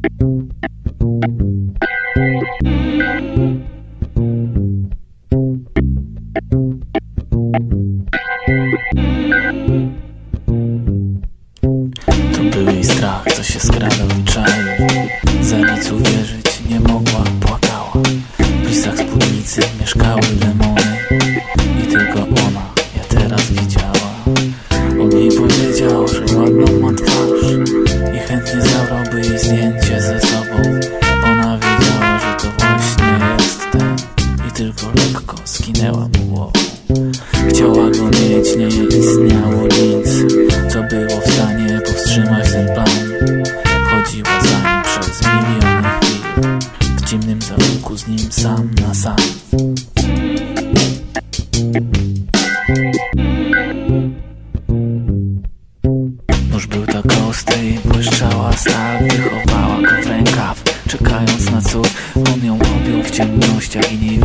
To był jej strach, co się skradał i czaił Za nic uwierzyć nie mogła, płakała. W listach spódnicy mieszkały demony. I tylko ona je teraz widziała. On jej powiedział, że ładną ma twarz I chętnie zabrałby skinęła mu Chciała go mieć, nie istniało nic. Co było w stanie powstrzymać ten plan? Chodziła za nim przez miliony chwil. W ciemnym zaułku z nim sam na sam. Nóż był tak ostry i błyszczała stal Gdy go w rękaw Czekając na cud On ją objął w ciemnościach I nie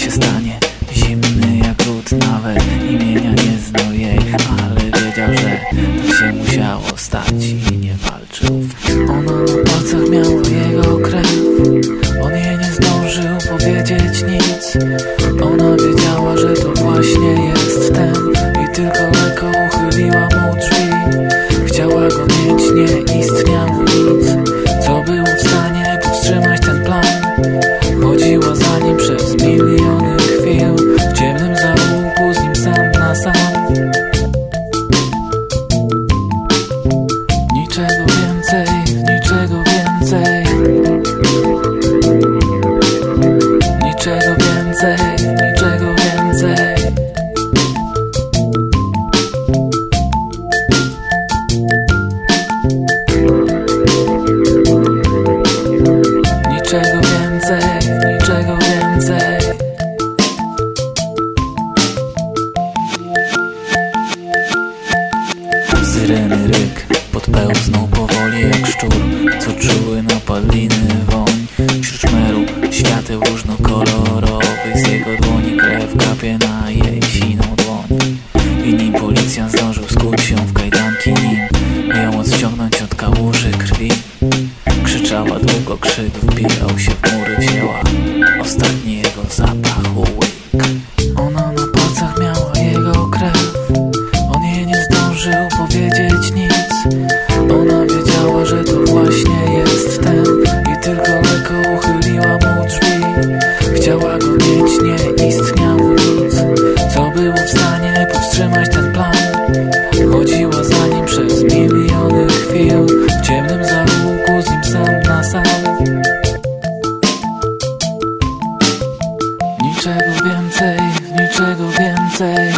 się stanie. Zimny jak lód nawet Imienia nie znał jej Ale wiedział, że tak się musiało stać I nie walczył. Ona na palcach miała jego krew. On jej nie zdążył powiedzieć nic. Ona wiedziała, że to właśnie jest ten I tylko lekko uchyliła mu drzwi. Chciała go mieć, nie istniało Syreny ryk podpełznął powoli jak szczur Co czuły na padliny woń. Wśród szmeru świateł różnokolorowych Z jego dłoni krew kapie na jej siną dłoń. I nim policjant zdążył skuć ją w kajdanki Nim ją odciągnąć od kałuży krwi. Krzyczała długo, krzyk wbijał się w mury Wzięła. Ostatni jego zapach powstrzymać ten plan. Chodziła za nim przez miliony chwil W ciemnym zaułku z nim sam na sam. Niczego więcej, niczego więcej